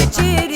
repetir.